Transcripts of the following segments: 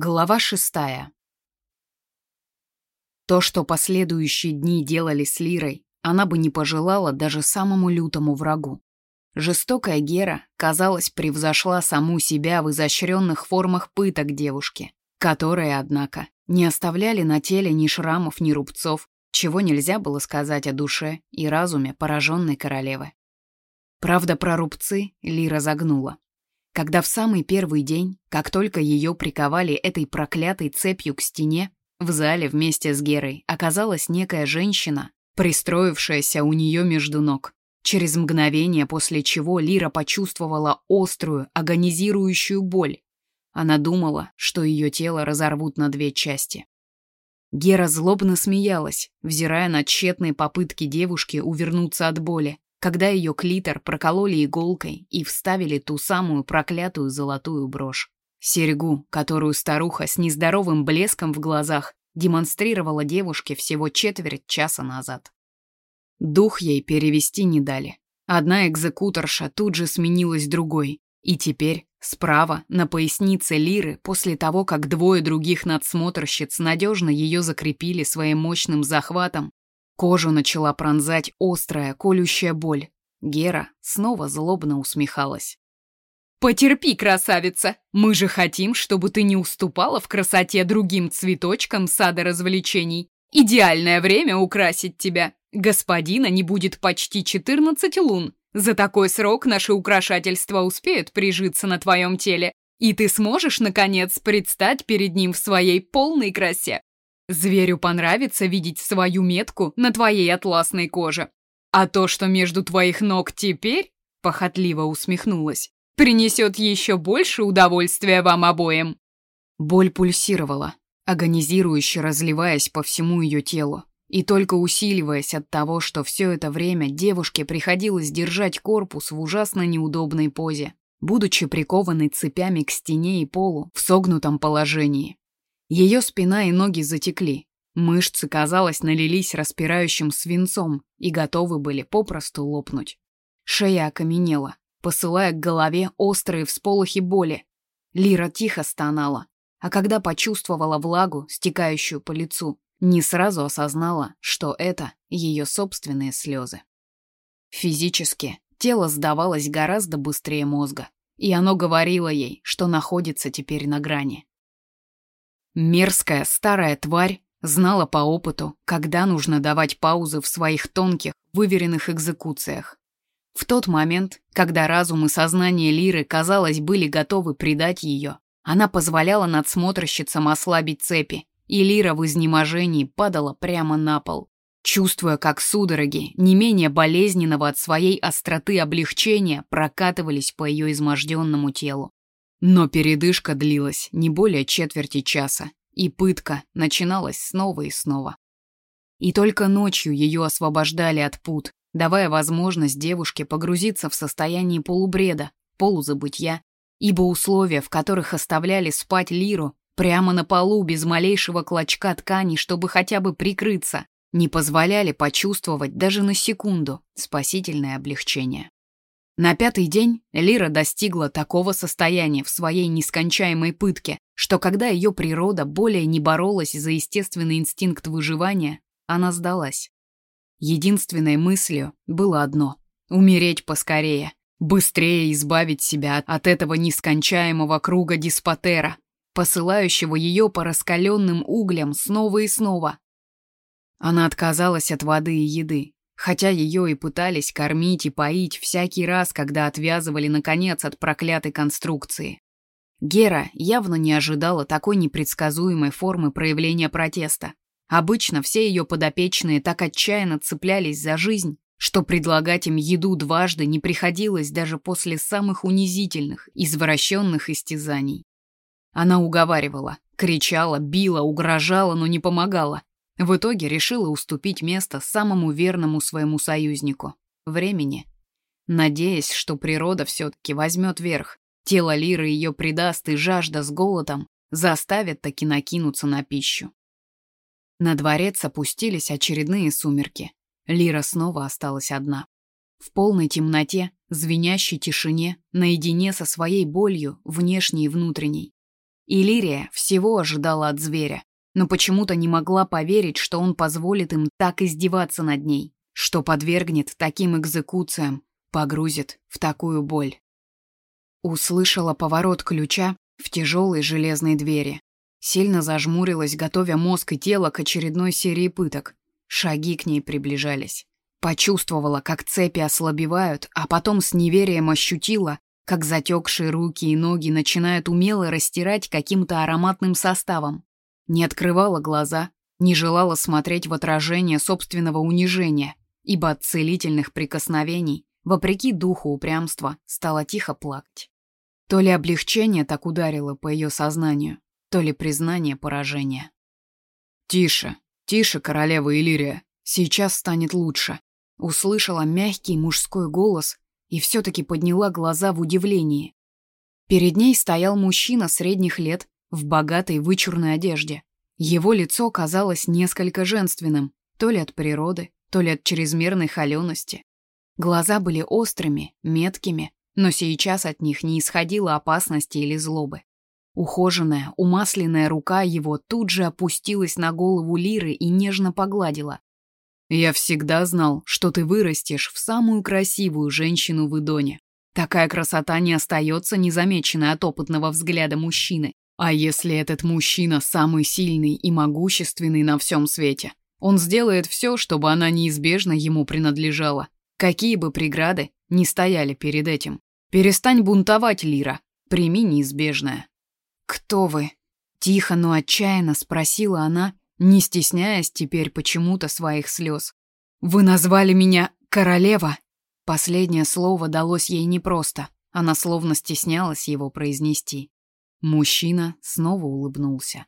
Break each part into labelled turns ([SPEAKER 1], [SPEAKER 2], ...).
[SPEAKER 1] Глава шестая. То, что последующие дни делали с Лирой, она бы не пожелала даже самому лютому врагу. Жестокая Гера, казалось, превзошла саму себя в изощренных формах пыток девушки, которые, однако, не оставляли на теле ни шрамов, ни рубцов, чего нельзя было сказать о душе и разуме пораженной королевы. Правда, про рубцы Лира загнула. Когда в самый первый день, как только ее приковали этой проклятой цепью к стене, в зале вместе с Герой оказалась некая женщина, пристроившаяся у нее между ног. Через мгновение, после чего Лира почувствовала острую, агонизирующую боль. Она думала, что ее тело разорвут на две части. Гера злобно смеялась, взирая на тщетные попытки девушки увернуться от боли, когда ее клитор прокололи иголкой и вставили ту самую проклятую золотую брошь. Серьгу, которую старуха с нездоровым блеском в глазах демонстрировала девушке всего четверть часа назад. Дух ей перевести не дали. Одна экзекуторша тут же сменилась другой, и теперь справа, на пояснице Лиры, после того, как двое других надсмотрщиц надежно ее закрепили своим мощным захватом, Кожу начала пронзать острая, колющая боль. Гера снова злобно усмехалась. «Потерпи, красавица! Мы же хотим, чтобы ты не уступала в красоте другим цветочкам сада развлечений. Идеальное время украсить тебя. Господина не будет почти 14 лун. За такой срок наши украшательства успеют прижиться на твоем теле, и ты сможешь, наконец, предстать перед ним в своей полной красе. Зверю понравится видеть свою метку на твоей атласной коже. А то, что между твоих ног теперь, похотливо усмехнулась, принесет еще больше удовольствия вам обоим. Боль пульсировала, агонизирующе разливаясь по всему ее телу, и только усиливаясь от того, что все это время девушке приходилось держать корпус в ужасно неудобной позе, будучи прикованной цепями к стене и полу в согнутом положении. Ее спина и ноги затекли. Мышцы, казалось, налились распирающим свинцом и готовы были попросту лопнуть. Шея окаменела, посылая к голове острые всполохи боли. Лира тихо стонала, а когда почувствовала влагу, стекающую по лицу, не сразу осознала, что это ее собственные слезы. Физически тело сдавалось гораздо быстрее мозга, и оно говорило ей, что находится теперь на грани. Мерзкая старая тварь знала по опыту, когда нужно давать паузы в своих тонких, выверенных экзекуциях. В тот момент, когда разум и сознание Лиры, казалось, были готовы предать ее, она позволяла надсмотрщицам ослабить цепи, и Лира в изнеможении падала прямо на пол, чувствуя, как судороги, не менее болезненного от своей остроты облегчения, прокатывались по ее изможденному телу. Но передышка длилась не более четверти часа, и пытка начиналась снова и снова. И только ночью ее освобождали от пут, давая возможность девушке погрузиться в состояние полубреда, полузабытья, ибо условия, в которых оставляли спать Лиру, прямо на полу без малейшего клочка ткани, чтобы хотя бы прикрыться, не позволяли почувствовать даже на секунду спасительное облегчение. На пятый день Лира достигла такого состояния в своей нескончаемой пытке, что когда ее природа более не боролась за естественный инстинкт выживания, она сдалась. Единственной мыслью было одно — умереть поскорее, быстрее избавить себя от этого нескончаемого круга диспотера, посылающего ее по раскаленным углям снова и снова. Она отказалась от воды и еды, хотя ее и пытались кормить и поить всякий раз, когда отвязывали, наконец, от проклятой конструкции. Гера явно не ожидала такой непредсказуемой формы проявления протеста. Обычно все ее подопечные так отчаянно цеплялись за жизнь, что предлагать им еду дважды не приходилось даже после самых унизительных, извращенных истязаний. Она уговаривала, кричала, била, угрожала, но не помогала. В итоге решила уступить место самому верному своему союзнику — времени. Надеясь, что природа все-таки возьмет верх, тело Лиры ее предаст и жажда с голодом заставит таки накинуться на пищу. На дворец опустились очередные сумерки. Лира снова осталась одна. В полной темноте, звенящей тишине, наедине со своей болью, внешней и внутренней. Илирия всего ожидала от зверя, но почему-то не могла поверить, что он позволит им так издеваться над ней, что подвергнет таким экзекуциям, погрузит в такую боль. Услышала поворот ключа в тяжелой железной двери. Сильно зажмурилась, готовя мозг и тело к очередной серии пыток. Шаги к ней приближались. Почувствовала, как цепи ослабевают, а потом с неверием ощутила, как затекшие руки и ноги начинают умело растирать каким-то ароматным составом. Не открывала глаза, не желала смотреть в отражение собственного унижения, ибо от целительных прикосновений, вопреки духу упрямства, стала тихо плакать. То ли облегчение так ударило по ее сознанию, то ли признание поражения. «Тише, тише, королева Иллирия, сейчас станет лучше», услышала мягкий мужской голос и все-таки подняла глаза в удивлении. Перед ней стоял мужчина средних лет в богатой вычурной одежде. Его лицо казалось несколько женственным, то ли от природы, то ли от чрезмерной холености. Глаза были острыми, меткими, но сейчас от них не исходило опасности или злобы. Ухоженная, умасленная рука его тут же опустилась на голову Лиры и нежно погладила. «Я всегда знал, что ты вырастешь в самую красивую женщину в Идоне. Такая красота не остается незамеченной от опытного взгляда мужчины. А если этот мужчина самый сильный и могущественный на всем свете? Он сделает все, чтобы она неизбежно ему принадлежала. Какие бы преграды ни стояли перед этим. Перестань бунтовать, Лира. Прими неизбежное. «Кто вы?» Тихо, но отчаянно спросила она, не стесняясь теперь почему-то своих слез. «Вы назвали меня королева?» Последнее слово далось ей непросто. Она словно стеснялась его произнести. Мужчина снова улыбнулся.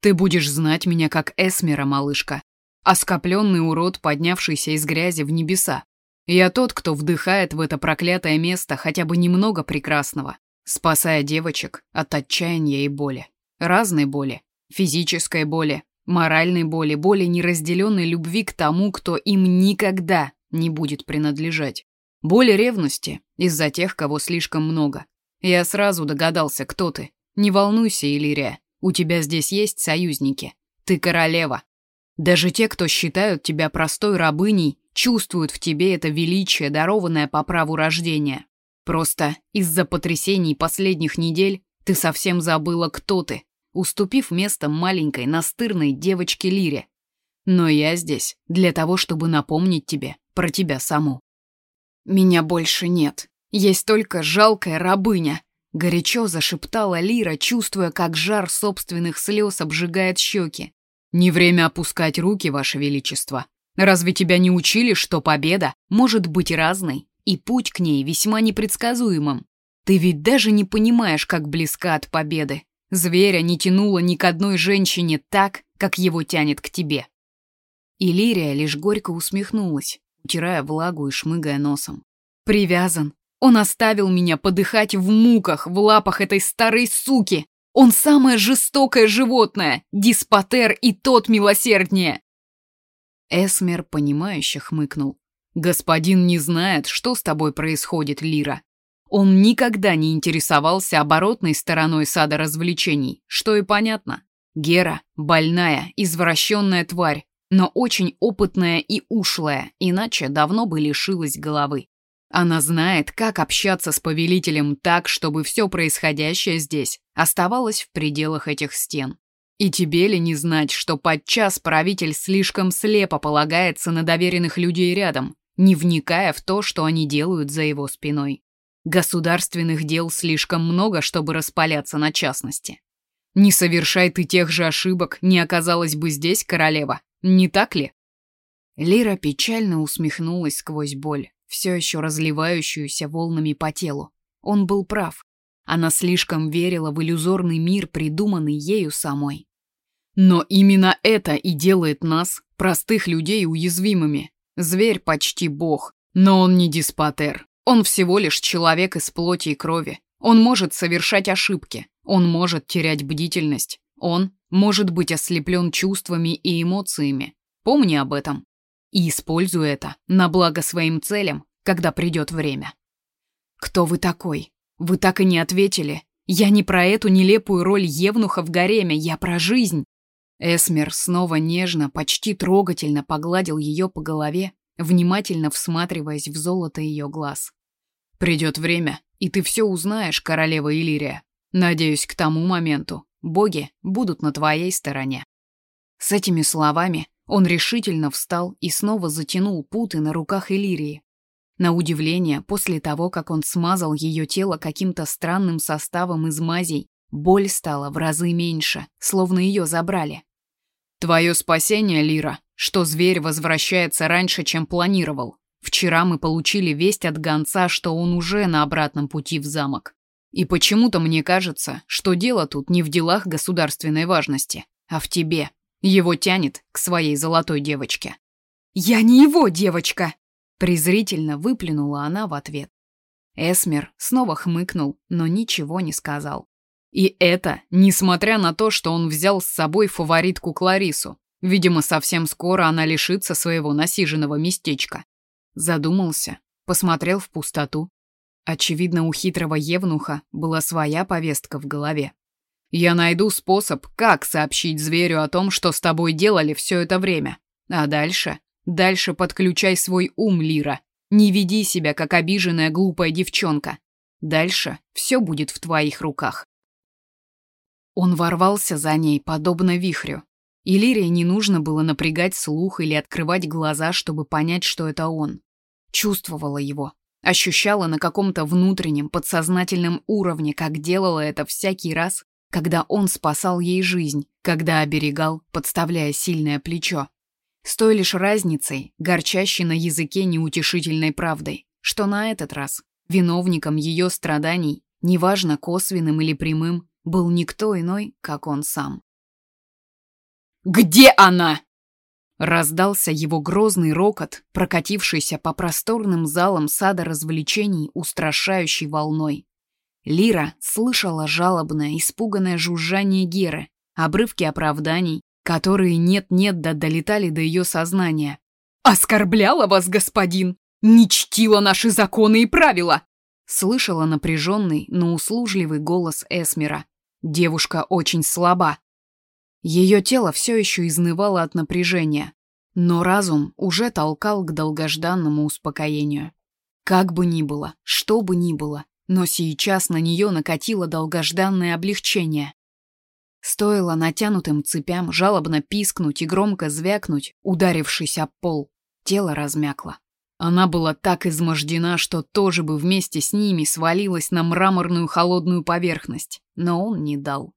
[SPEAKER 1] «Ты будешь знать меня как Эсмера, малышка. Оскопленный урод, поднявшийся из грязи в небеса. Я тот, кто вдыхает в это проклятое место хотя бы немного прекрасного, спасая девочек от отчаяния и боли. Разной боли. Физической боли, моральной боли, боли неразделенной любви к тому, кто им никогда не будет принадлежать. Боли ревности из-за тех, кого слишком много. Я сразу догадался, кто ты. Не волнуйся, Иллирия, у тебя здесь есть союзники. Ты королева. Даже те, кто считают тебя простой рабыней, чувствуют в тебе это величие, дарованное по праву рождения. Просто из-за потрясений последних недель ты совсем забыла, кто ты, уступив место маленькой настырной девочке Лире. Но я здесь для того, чтобы напомнить тебе про тебя саму. Меня больше нет. Есть только жалкая рабыня, горячо зашептала Лира, чувствуя, как жар собственных слез обжигает щеки. Не время опускать руки, ваше величество. Разве тебя не учили, что победа может быть разной, и путь к ней весьма непредсказуемым? Ты ведь даже не понимаешь, как близка от победы. Зверя не тянуло ни к одной женщине так, как его тянет к тебе. И Лирия лишь горько усмехнулась, утирая влагу и шмыгая носом. Привязан. Он оставил меня подыхать в муках в лапах этой старой суки. Он самое жестокое животное, диспотер и тот милосерднее. Эсмер, понимающе хмыкнул. «Господин не знает, что с тобой происходит, Лира. Он никогда не интересовался оборотной стороной сада развлечений, что и понятно. Гера – больная, извращенная тварь, но очень опытная и ушлая, иначе давно бы лишилась головы. Она знает, как общаться с повелителем так, чтобы все происходящее здесь оставалось в пределах этих стен. И тебе ли не знать, что подчас правитель слишком слепо полагается на доверенных людей рядом, не вникая в то, что они делают за его спиной. Государственных дел слишком много, чтобы распаляться на частности. Не совершай ты тех же ошибок, не оказалась бы здесь королева, не так ли? Лира печально усмехнулась сквозь боль, все еще разливающуюся волнами по телу. Он был прав. Она слишком верила в иллюзорный мир, придуманный ею самой. Но именно это и делает нас, простых людей, уязвимыми. Зверь почти бог, но он не диспотер. Он всего лишь человек из плоти и крови. Он может совершать ошибки. Он может терять бдительность. Он может быть ослеплен чувствами и эмоциями. Помни об этом. И используй это на благо своим целям, когда придет время. Кто вы такой? Вы так и не ответили. Я не про эту нелепую роль евнуха в гареме, я про жизнь. Эсмер снова нежно, почти трогательно погладил ее по голове, внимательно всматриваясь в золото ее глаз. «Придет время, и ты все узнаешь, королева Иллирия. Надеюсь, к тому моменту боги будут на твоей стороне». С этими словами он решительно встал и снова затянул путы на руках Иллирии. На удивление, после того, как он смазал ее тело каким-то странным составом из мазей, боль стала в разы меньше, словно ее забрали. «Твое спасение, Лира, что зверь возвращается раньше, чем планировал. Вчера мы получили весть от гонца, что он уже на обратном пути в замок. И почему-то мне кажется, что дело тут не в делах государственной важности, а в тебе. Его тянет к своей золотой девочке. «Я не его девочка!» презрительно выплюнула она в ответ. Эсмер снова хмыкнул, но ничего не сказал. И это, несмотря на то, что он взял с собой фаворитку Кларису. Видимо, совсем скоро она лишится своего насиженного местечка. Задумался, посмотрел в пустоту. Очевидно, у хитрого Евнуха была своя повестка в голове. Я найду способ, как сообщить зверю о том, что с тобой делали все это время. А дальше? Дальше подключай свой ум, Лира. Не веди себя, как обиженная глупая девчонка. Дальше все будет в твоих руках. Он ворвался за ней, подобно вихрю. И Лире не нужно было напрягать слух или открывать глаза, чтобы понять, что это он. Чувствовала его, ощущала на каком-то внутреннем, подсознательном уровне, как делала это всякий раз, когда он спасал ей жизнь, когда оберегал, подставляя сильное плечо. С той лишь разницей, горчащей на языке неутешительной правдой, что на этот раз виновником ее страданий, неважно косвенным или прямым, был никто иной, как он сам. «Где она?» Раздался его грозный рокот, прокатившийся по просторным залам сада развлечений устрашающей волной. Лира слышала жалобное, испуганное жужжание Геры, обрывки оправданий, которые нет-нет да долетали до ее сознания. «Оскорбляла вас, господин! Не чтила наши законы и правила!» Слышала напряженный, но услужливый голос Эсмера. Девушка очень слаба. Ее тело все еще изнывало от напряжения, но разум уже толкал к долгожданному успокоению. Как бы ни было, что бы ни было, но сейчас на нее накатило долгожданное облегчение. Стоило натянутым цепям жалобно пискнуть и громко звякнуть, ударившись об пол, тело размякло. Она была так измождена, что тоже бы вместе с ними свалилась на мраморную холодную поверхность, но он не дал.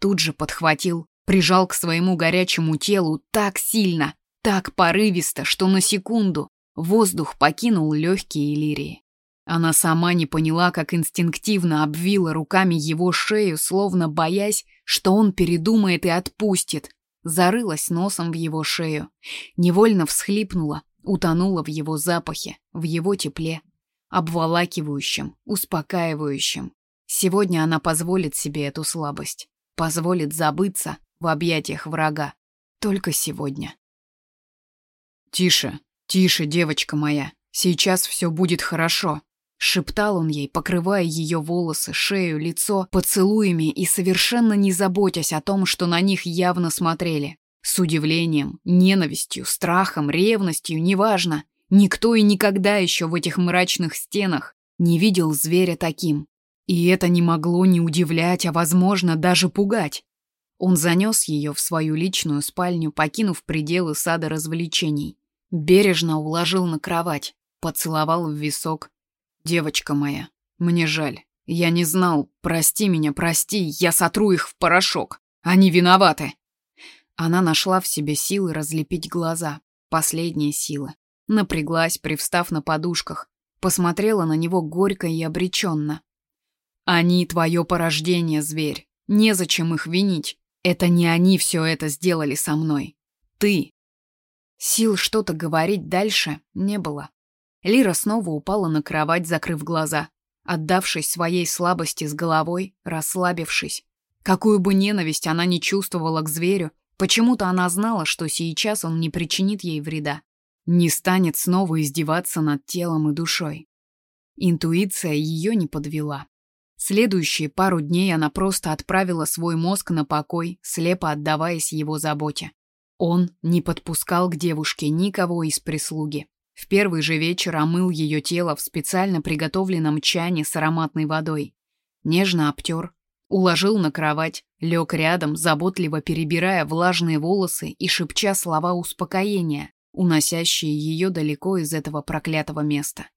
[SPEAKER 1] Тут же подхватил, прижал к своему горячему телу так сильно, так порывисто, что на секунду воздух покинул легкие лирии. Она сама не поняла, как инстинктивно обвила руками его шею, словно боясь, что он передумает и отпустит. Зарылась носом в его шею, невольно всхлипнула, утонула в его запахе, в его тепле, обволакивающем, успокаивающем. Сегодня она позволит себе эту слабость, позволит забыться в объятиях врага. Только сегодня. «Тише, тише, девочка моя, сейчас все будет хорошо», Шептал он ей, покрывая ее волосы, шею, лицо поцелуями и совершенно не заботясь о том, что на них явно смотрели. С удивлением, ненавистью, страхом, ревностью, неважно. Никто и никогда еще в этих мрачных стенах не видел зверя таким. И это не могло не удивлять, а, возможно, даже пугать. Он занес ее в свою личную спальню, покинув пределы сада развлечений. Бережно уложил на кровать, поцеловал в висок, «Девочка моя, мне жаль. Я не знал. Прости меня, прости. Я сотру их в порошок. Они виноваты». Она нашла в себе силы разлепить глаза. Последние силы. Напряглась, привстав на подушках. Посмотрела на него горько и обреченно. «Они твое порождение, зверь. Незачем их винить. Это не они все это сделали со мной. Ты». Сил что-то говорить дальше не было. Лира снова упала на кровать, закрыв глаза, отдавшись своей слабости с головой, расслабившись. Какую бы ненависть она ни чувствовала к зверю, почему-то она знала, что сейчас он не причинит ей вреда, не станет снова издеваться над телом и душой. Интуиция ее не подвела. Следующие пару дней она просто отправила свой мозг на покой, слепо отдаваясь его заботе. Он не подпускал к девушке никого из прислуги. В первый же вечер омыл ее тело в специально приготовленном чане с ароматной водой. Нежно обтер, уложил на кровать, лег рядом, заботливо перебирая влажные волосы и шепча слова успокоения, уносящие ее далеко из этого проклятого места.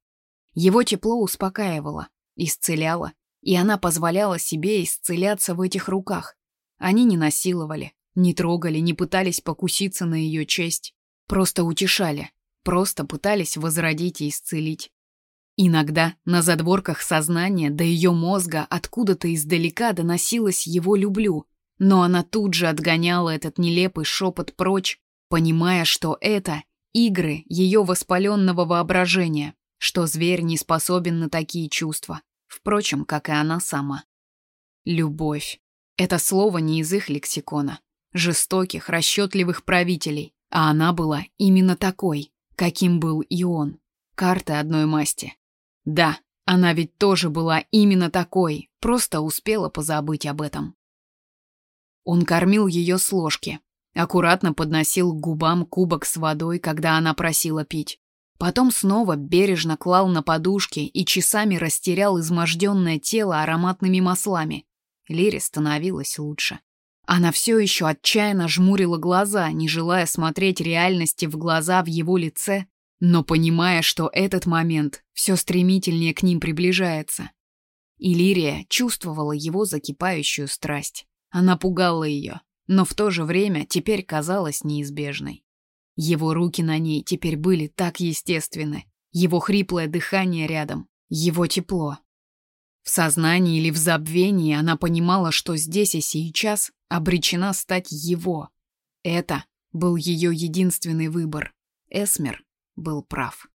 [SPEAKER 1] Его тепло успокаивало, исцеляло, и она позволяла себе исцеляться в этих руках. Они не насиловали, не трогали, не пытались покуситься на ее честь, просто утешали, просто пытались возродить и исцелить. Иногда на задворках сознания до ее мозга откуда-то издалека доносилось его «люблю», но она тут же отгоняла этот нелепый шепот прочь, понимая, что это игры ее воспаленного воображения, что зверь не способен на такие чувства, впрочем, как и она сама. Любовь. Это слово не из их лексикона жестоких, расчетливых правителей, а она была именно такой, каким был и он. Карты одной масти. Да, она ведь тоже была именно такой, просто успела позабыть об этом. Он кормил ее с ложки, аккуратно подносил к губам кубок с водой, когда она просила пить. Потом снова бережно клал на подушки и часами растерял изможденное тело ароматными маслами. Лире становилось лучше. Она все еще отчаянно жмурила глаза, не желая смотреть реальности в глаза в его лице, но понимая, что этот момент все стремительнее к ним приближается. Илирия чувствовала его закипающую страсть. Она пугала ее, но в то же время теперь казалась неизбежной. Его руки на ней теперь были так естественны, его хриплое дыхание рядом, его тепло. В сознании или в забвении она понимала, что здесь и сейчас обречена стать его. Это был ее единственный выбор. Эсмер был прав.